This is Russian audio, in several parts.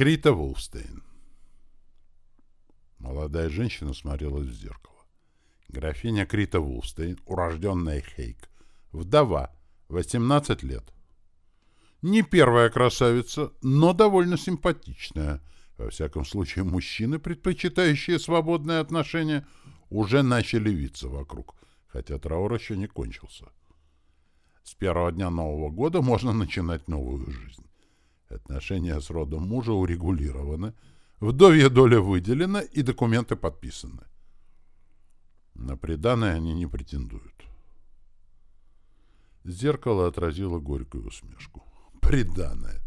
Крита Вулфстейн. Молодая женщина смотрелась в зеркало. Графиня Крита Вулфстейн, урожденная Хейк, вдова, 18 лет. Не первая красавица, но довольно симпатичная. Во всяком случае, мужчины, предпочитающие свободные отношения, уже начали виться вокруг, хотя траур еще не кончился. С первого дня Нового года можно начинать новую жизнь. Отношения с родом мужа урегулированы, вдовья доля выделена и документы подписаны. На преданное они не претендуют. Зеркало отразило горькую усмешку. Преданное!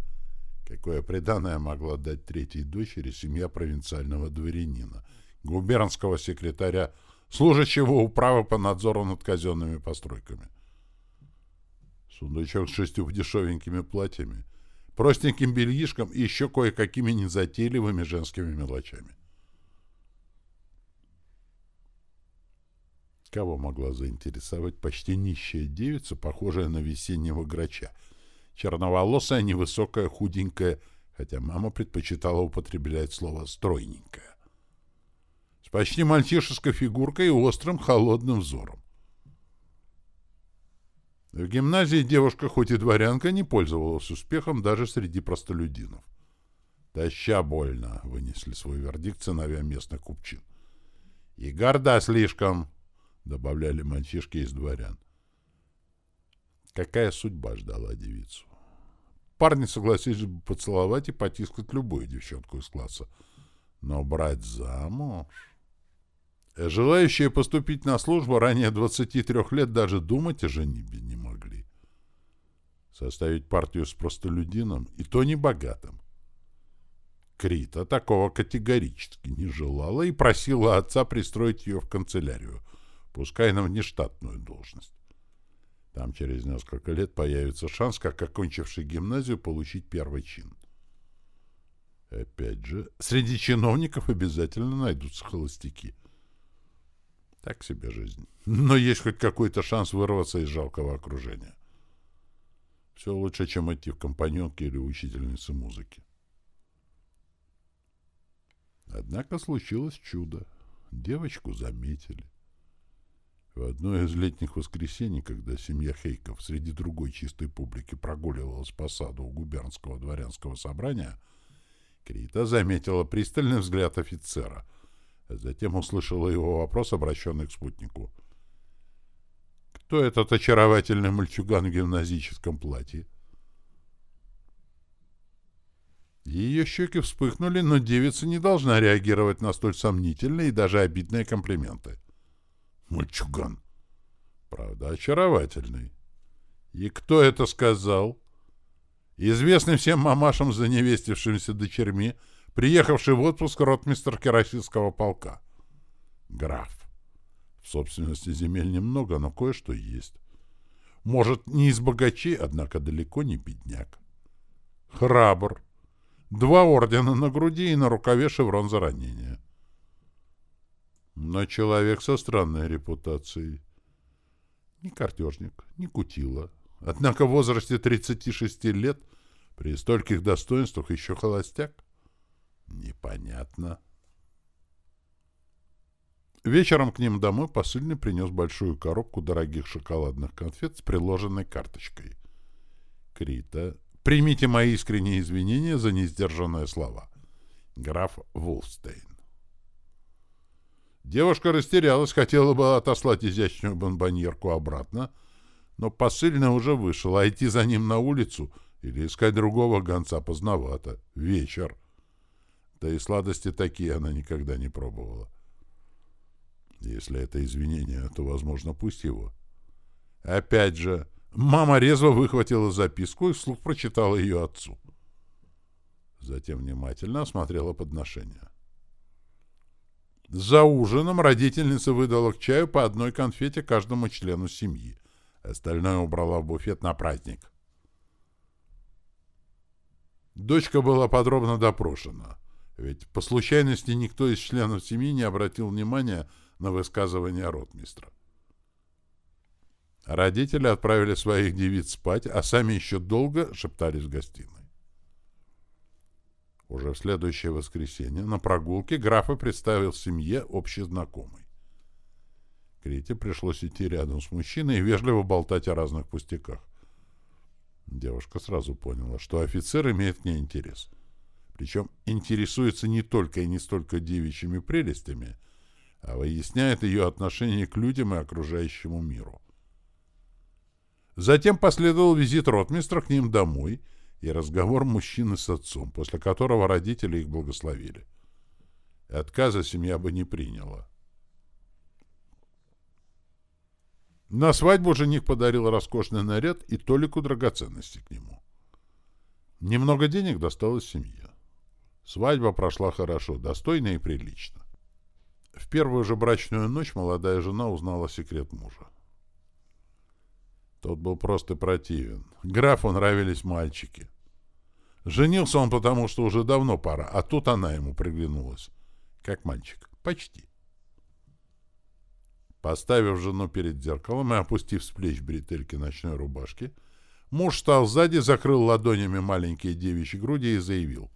Какое преданное могла дать третьей дочери семья провинциального дворянина, губернского секретаря, служащего управы по надзору над казенными постройками? Сундучок с шестью дешевенькими платьями, простеньким бельишком и еще кое-какими незатейливыми женскими мелочами. Кого могла заинтересовать почти нищая девица, похожая на весеннего грача? Черноволосая, невысокая, худенькая, хотя мама предпочитала употреблять слово «стройненькая». С почти мальчишеской фигуркой и острым, холодным взором. В гимназии девушка, хоть и дворянка, не пользовалась успехом даже среди простолюдинов. «Таща больно», — вынесли свой вердикт сыновья местных купчин. «И горда слишком», — добавляли мальчишки из дворян. Какая судьба ждала девицу? Парни согласились бы поцеловать и потискать любую девчонку из класса. Но брать замуж... Желающие поступить на службу ранее 23 лет даже думать о женитьбе не. Составить партию с простолюдином, и то не богатым. Крита такого категорически не желала и просила отца пристроить ее в канцелярию, пускай на внештатную должность. Там через несколько лет появится шанс, как окончивший гимназию, получить первый чин. Опять же, среди чиновников обязательно найдутся холостяки — так себе жизнь. Но есть хоть какой-то шанс вырваться из жалкого окружения. Все лучше, чем идти в компаньонке или учительницы музыки. Однако случилось чудо. Девочку заметили. В одно из летних воскресений, когда семья Хейков среди другой чистой публики прогуливалась по саду у губернского дворянского собрания, Крита заметила пристальный взгляд офицера, Затем услышала его вопрос, обращенный к спутнику. «Кто этот очаровательный мальчуган в гимназическом платье?» Ее щеки вспыхнули, но девица не должна реагировать на столь сомнительные и даже обидные комплименты. «Мальчуган!» «Правда, очаровательный». «И кто это сказал?» «Известный всем мамашам, заневестившимся дочерьми, — приехавший в отпуск ротмистр Керосинского полка. Граф. В собственности земель немного, но кое-что есть. Может, не из богачей, однако далеко не бедняк. Храбр. Два ордена на груди и на рукаве шеврон за ранение. Но человек со странной репутацией. Не картежник, не кутила. Однако в возрасте 36 лет при стольких достоинствах еще холостяк. Непонятно. Вечером к ним домой посыльный принес большую коробку дорогих шоколадных конфет с приложенной карточкой. Крита, примите мои искренние извинения за несдержанные слова. Граф Вулстейн. Девушка растерялась, хотела бы отослать изящную бомбоньерку обратно, но посыльный уже вышел, а идти за ним на улицу или искать другого гонца поздновато. Вечер. Да и сладости такие она никогда не пробовала. Если это извинение, то, возможно, пусть его. Опять же, мама резво выхватила записку и вслух прочитала ее отцу. Затем внимательно осмотрела подношение. За ужином родительница выдала к чаю по одной конфете каждому члену семьи. Остальное убрала в буфет на праздник. Дочка была подробно допрошена. Ведь по случайности никто из членов семьи не обратил внимания на высказывание ротмистра. Родители отправили своих девиц спать, а сами еще долго шептались в гостиной. Уже в следующее воскресенье на прогулке графа представил семье общий знакомый. Крите пришлось идти рядом с мужчиной и вежливо болтать о разных пустяках. Девушка сразу поняла, что офицер имеет к ней интерес. Причем интересуется не только и не столько девичьими прелестями, а выясняет ее отношение к людям и окружающему миру. Затем последовал визит ротмистра к ним домой и разговор мужчины с отцом, после которого родители их благословили. Отказа семья бы не приняла. На свадьбу жених подарил роскошный наряд и толику драгоценностей к нему. Немного денег досталось семье. Свадьба прошла хорошо, достойно и прилично. В первую же брачную ночь молодая жена узнала секрет мужа. Тот был просто противен. Графу нравились мальчики. Женился он потому, что уже давно пора, а тут она ему приглянулась. Как мальчик. Почти. Поставив жену перед зеркалом и опустив с плеч бретельки ночной рубашки, муж стал сзади, закрыл ладонями маленькие девичьи груди и заявил.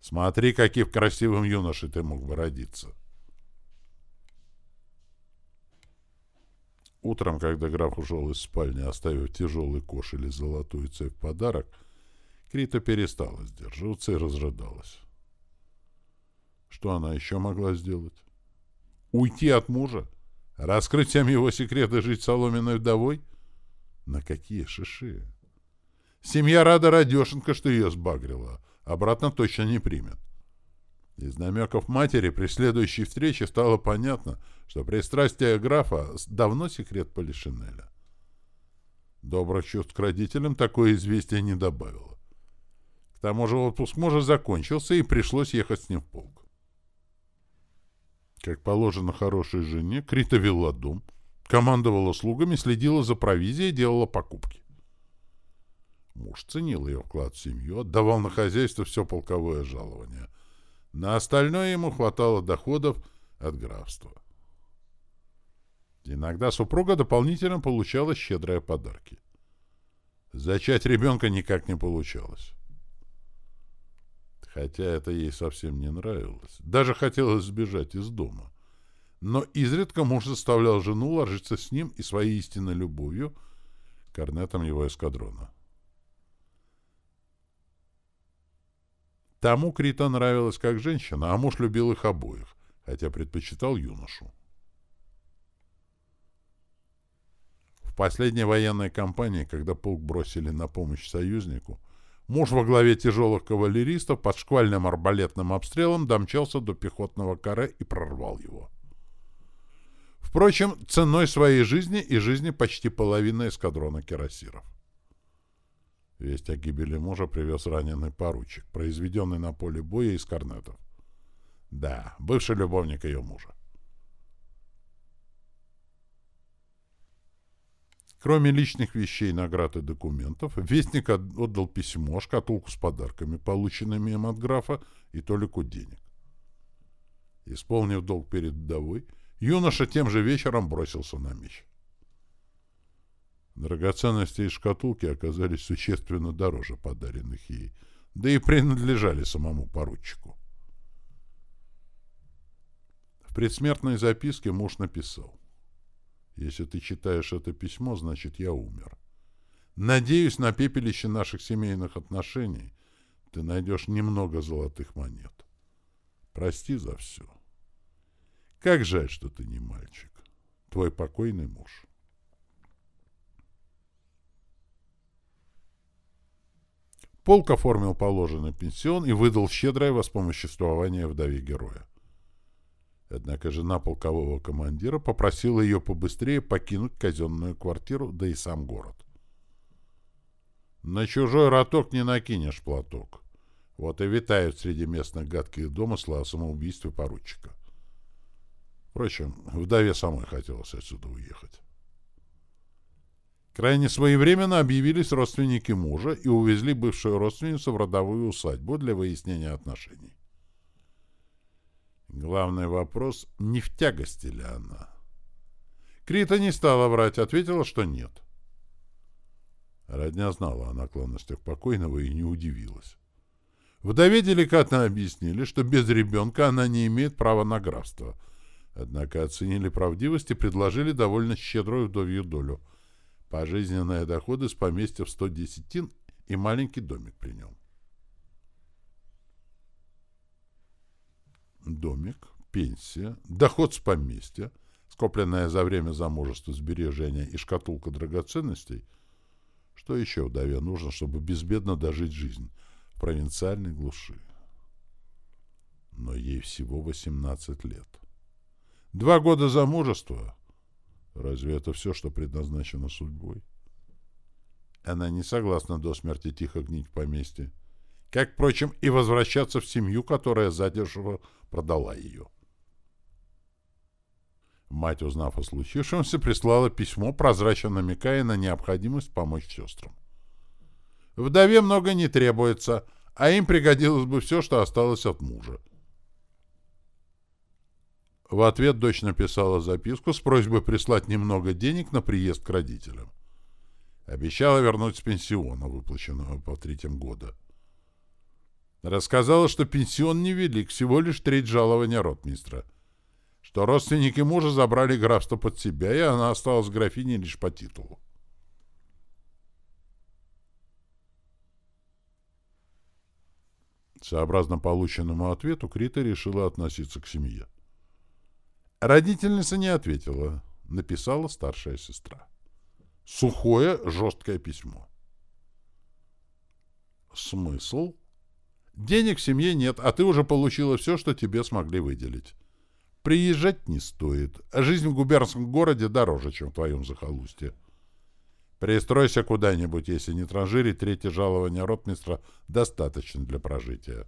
«Смотри, каким красивым юношей ты мог бы родиться!» Утром, когда граф ушел из спальни, оставив тяжелый кош или золотую цепь в подарок, Крита перестала сдерживаться и разрыдалась. Что она еще могла сделать? Уйти от мужа? Раскрыть всем его секреты жить соломенной вдовой? На какие шиши? Семья рада Радешенко, что ее сбагрила. Обратно точно не примет. Из намеков матери при следующей встрече стало понятно, что пристрастие графа давно секрет Полишинеля. Добрых чувств к родителям такое известие не добавило. К тому же отпуск мужа закончился, и пришлось ехать с ним в полк. Как положено хорошей жене, Крита вела дом, командовала слугами, следила за провизией, делала покупки. Муж ценил ее вклад в семью, отдавал на хозяйство все полковое жалование — на остальное ему хватало доходов от графства. Иногда супруга дополнительно получала щедрые подарки. Зачать ребенка никак не получалось. Хотя это ей совсем не нравилось. Даже хотелось сбежать из дома. Но изредка муж заставлял жену ложиться с ним и своей истинной любовью корнетом его эскадрона. Тому Крита нравилась как женщина, а муж любил их обоих, хотя предпочитал юношу. В последней военной кампании, когда полк бросили на помощь союзнику, муж во главе тяжелых кавалеристов под шквальным арбалетным обстрелом домчался до пехотного каре и прорвал его. Впрочем, ценой своей жизни и жизни почти половины эскадрона кирасиров. Весть о гибели мужа привез раненый поручик, произведенный на поле боя из корнетов. Да, бывший любовник ее мужа. Кроме личных вещей, наград и документов, Вестник отдал письмо, шкатулку с подарками, полученными им от графа, и толику денег. Исполнив долг перед вдовой, юноша тем же вечером бросился на меч. Драгоценности из шкатулки оказались существенно дороже подаренных ей, да и принадлежали самому поручику. В предсмертной записке муж написал. «Если ты читаешь это письмо, значит, я умер. Надеюсь, на пепелище наших семейных отношений ты найдешь немного золотых монет. Прости за все. Как жаль, что ты не мальчик. Твой покойный муж». Полк оформил положенный пенсион и выдал щедрое воспомоществование вдове героя. Однако жена полкового командира попросила ее побыстрее покинуть казенную квартиру, да и сам город. На чужой роток не накинешь платок. Вот и витают среди местных гадких домыслы о самоубийстве поручика. Впрочем, вдове самой хотелось отсюда уехать. Крайне своевременно объявились родственники мужа и увезли бывшую родственницу в родовую усадьбу для выяснения отношений. Главный вопрос — не в тягости ли она? Крита не стала врать, ответила, что нет. Родня знала о наклонностях покойного и не удивилась. Вдове деликатно объяснили, что без ребенка она не имеет права на графство. Однако оценили правдивость и предложили довольно щедрую вдовью долю. Пожизненные доходы с поместья в 100 десятин и маленький домик при нем. Домик, пенсия, доход с поместья, скопленная за время замужества сбережения и шкатулка драгоценностей — что еще вдове нужно, чтобы безбедно дожить жизнь в провинциальной глуши? Но ей всего 18 лет. Два года замужества? Разве это все, что предназначено судьбой? Она не согласна до смерти тихо гнить в поместье. Как, впрочем, и возвращаться в семью, которая задержала продала ее. Мать, узнав о случившемся, прислала письмо, прозрачно намекая на необходимость помочь сестрам. Вдове много не требуется, а им пригодилось бы все, что осталось от мужа. В ответ дочь написала записку с просьбой прислать немного денег на приезд к родителям. Обещала вернуть с пенсиона, выплаченного по третьем года. Рассказала, что пенсион невелик, всего лишь треть жалования ротмистра — что родственники мужа забрали графство под себя, и она осталась графиней лишь по титулу. Сообразно полученному ответу, Крита решила относиться к семье. Родительница не ответила, написала старшая сестра. Сухое, жесткое письмо. Смысл? Денег в семье нет, а ты уже получила все, что тебе смогли выделить. Приезжать не стоит. Жизнь в губернском городе дороже, чем в твоем захолустье. Пристройся куда-нибудь, если не транжирить, третье жалование ротмистра достаточно для прожития.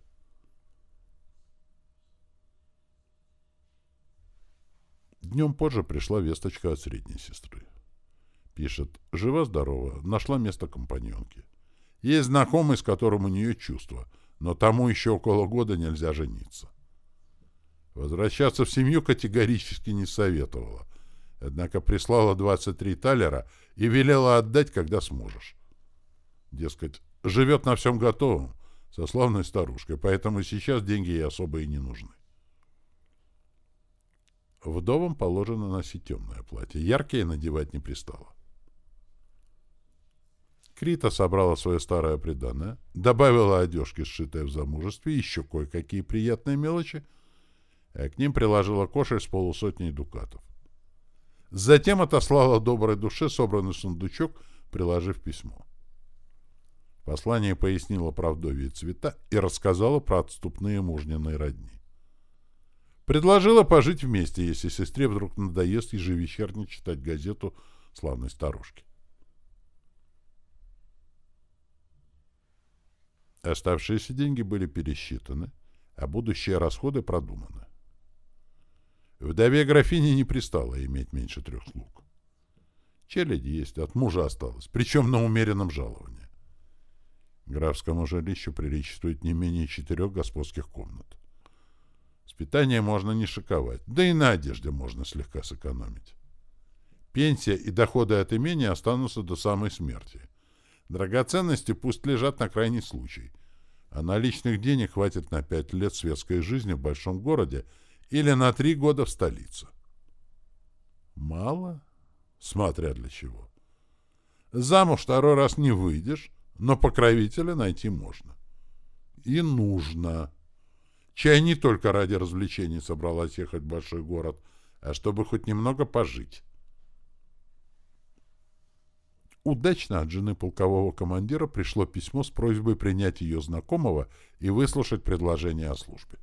Днем позже пришла весточка от средней сестры. Пишет, жива-здорова, нашла место компаньонки. Есть знакомый, с которым у нее чувства, но тому еще около года нельзя жениться. Возвращаться в семью категорически не советовала. Однако прислала 23 талера и велела отдать, когда сможешь. Дескать, живет на всем готовом, со славной старушкой, поэтому сейчас деньги ей особо и не нужны. Вдовам положено носить темное платье, яркие надевать не пристало. Крита собрала свое старое приданное, добавила одежки, сшитые в замужестве, еще кое-какие приятные мелочи — а к ним приложила кошель с полусотней дукатов. Затем отослала доброй душе собранный сундучок, приложив письмо. Послание пояснило про вдовьи цвета и рассказала про отступные мужниные родни. Предложила пожить вместе, если сестре вдруг надоест ежевечерне читать газету славной старушки. Оставшиеся деньги были пересчитаны, а будущие расходы продуманы. Вдове графини не пристало иметь меньше трех слуг. Челядь есть, от мужа осталось, причем на умеренном жаловании. Графскому жилищу приличествует не менее четырех господских комнат. С питанием можно не шиковать, да и на одежде можно слегка сэкономить. Пенсия и доходы от имения останутся до самой смерти. Драгоценности пусть лежат на крайний случай, а наличных денег хватит на пять лет светской жизни в большом городе — или на три года в столицу. Мало? Смотря для чего. Замуж второй раз не выйдешь, но покровителя найти можно. И нужно. Чай не только ради развлечений собралась ехать в большой город, а чтобы хоть немного пожить. Удачно от жены полкового командира пришло письмо с просьбой принять ее знакомого и выслушать предложение о службе.